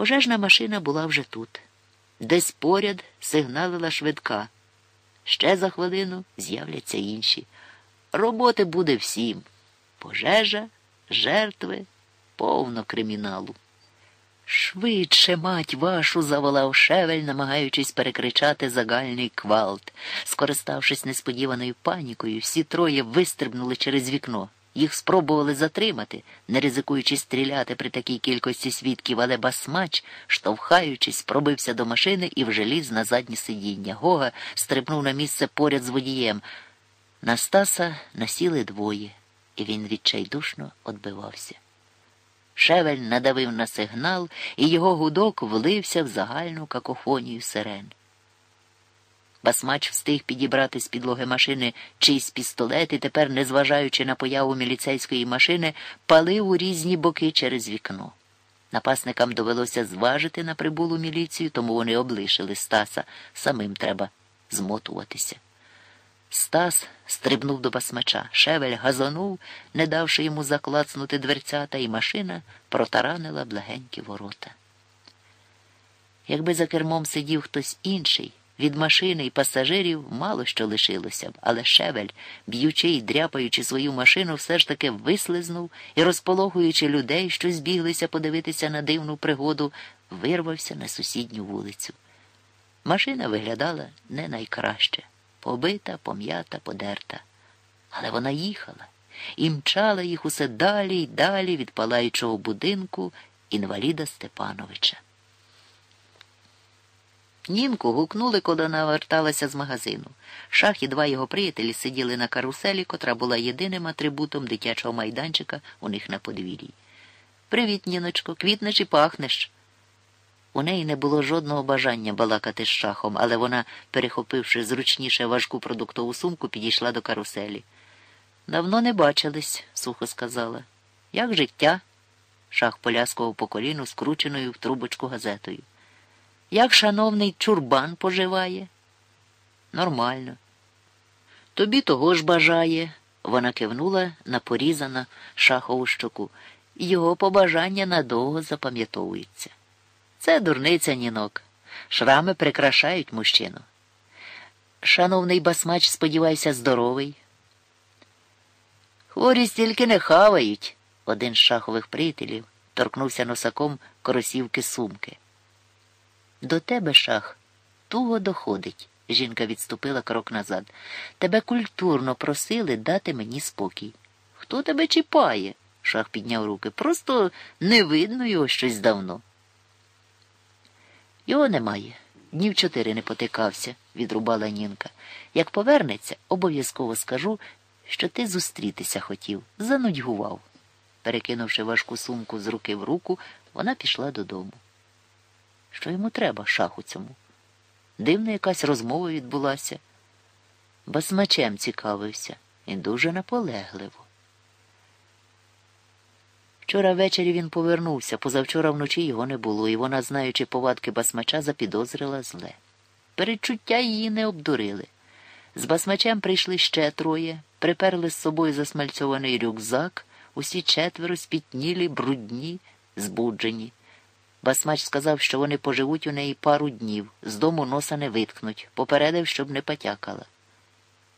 Пожежна машина була вже тут. Десь поряд сигналила швидка. Ще за хвилину з'являться інші. Роботи буде всім. Пожежа, жертви, повно криміналу. Швидше, мать вашу, заволав шевель, намагаючись перекричати загальний квалт. Скориставшись несподіваною панікою, всі троє вистрибнули через вікно. Їх спробували затримати, не ризикуючи стріляти при такій кількості свідків, але басмач, штовхаючись, пробився до машини і вже ліз на заднє сидіння. Гога стрибнув на місце поряд з водієм. На Стаса насіли двоє, і він відчайдушно отбивався. Шевель надавив на сигнал, і його гудок влився в загальну какофонію сирен. Басмач встиг підібрати з підлоги машини чийсь пістолет і тепер, незважаючи на появу міліцейської машини, палив у різні боки через вікно. Напасникам довелося зважити на прибулу міліцію, тому вони облишили Стаса. Самим треба змотуватися. Стас стрибнув до басмача. Шевель газонув, не давши йому заклацнути дверцята, і машина протаранила благенькі ворота. Якби за кермом сидів хтось інший, від машини і пасажирів мало що лишилося але шевель, б'ючи й дряпаючи свою машину, все ж таки вислизнув і, розполохуючи людей, що збіглися подивитися на дивну пригоду, вирвався на сусідню вулицю. Машина виглядала не найкраще побита, пом'ята, подерта. Але вона їхала і мчала їх усе далі й далі від палаючого будинку інваліда Степановича. Нінку гукнули, коли вона верталася з магазину. Шах і два його приятелі сиділи на каруселі, котра була єдиним атрибутом дитячого майданчика у них на подвір'ї. Привіт, Ніночко, квітнеш і пахнеш. У неї не було жодного бажання балакати з шахом, але вона, перехопивши зручніше важку продуктову сумку, підійшла до каруселі. Давно не бачились, сухо сказала. Як життя? Шах поляскував по коліну скрученою в трубочку газетою. Як шановний чурбан поживає? Нормально. Тобі того ж бажає, вона кивнула на порізана шахову щоку. Його побажання надовго запам'ятовуються. Це дурниця нінок. Шрами прикрашають мужчину. Шановний басмач, сподівайся, здоровий. Хворі стільки не хавають, один з шахових приятелів торкнувся носаком коросівки сумки. До тебе, шах, туго доходить. Жінка відступила крок назад. Тебе культурно просили дати мені спокій. Хто тебе чіпає? Шах підняв руки. Просто не видно його щось давно. Його немає. Днів чотири не потикався, відрубала Нінка. Як повернеться, обов'язково скажу, що ти зустрітися хотів, занудьгував. Перекинувши важку сумку з руки в руку, вона пішла додому. Що йому треба, шаху цьому? Дивна якась розмова відбулася. Басмачем цікавився і дуже наполегливо. Вчора ввечері він повернувся, позавчора вночі його не було, і вона, знаючи повадки басмача, запідозрила зле. Передчуття її не обдурили. З басмачем прийшли ще троє, приперли з собою засмальцьований рюкзак, усі четверо спітнілі, брудні, збуджені. Басмач сказав, що вони поживуть у неї пару днів, з дому носа не виткнуть, попередив, щоб не потякала.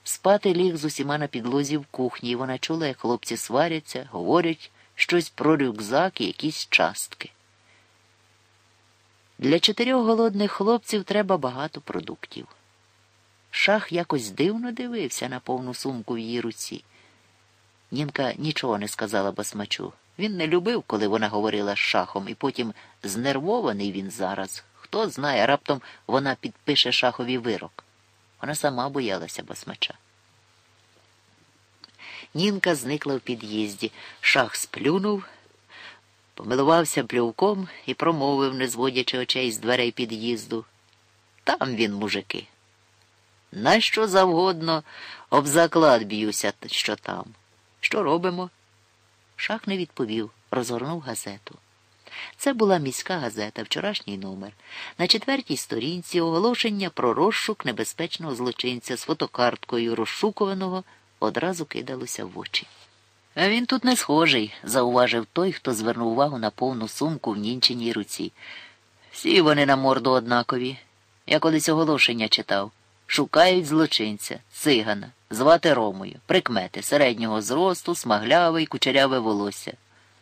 Спати ліг з усіма на підлозі в кухні, і вона чула, як хлопці сваряться, говорять щось про рюкзак і якісь частки. Для чотирьох голодних хлопців треба багато продуктів. Шах якось дивно дивився на повну сумку в її руці. Нінка нічого не сказала басмачу. Він не любив, коли вона говорила з шахом, і потім знервований він зараз. Хто знає, раптом вона підпише шахові вирок. Вона сама боялася басмача. Нінка зникла в під'їзді. Шах сплюнув, помилувався плювком і промовив, не зводячи очей з дверей під'їзду. Там він, мужики. На що завгодно об заклад б'юся, що там. Що робимо? Шах не відповів, розгорнув газету. Це була міська газета, вчорашній номер. На четвертій сторінці оголошення про розшук небезпечного злочинця з фотокарткою розшукуваного одразу кидалося в очі. А він тут не схожий, зауважив той, хто звернув увагу на повну сумку в нінчиній руці. Всі вони на морду однакові. Я колись оголошення читав. Шукають злочинця, цигана, звати Ромою, прикмети середнього зросту, смаглявий, кучеряве волосся.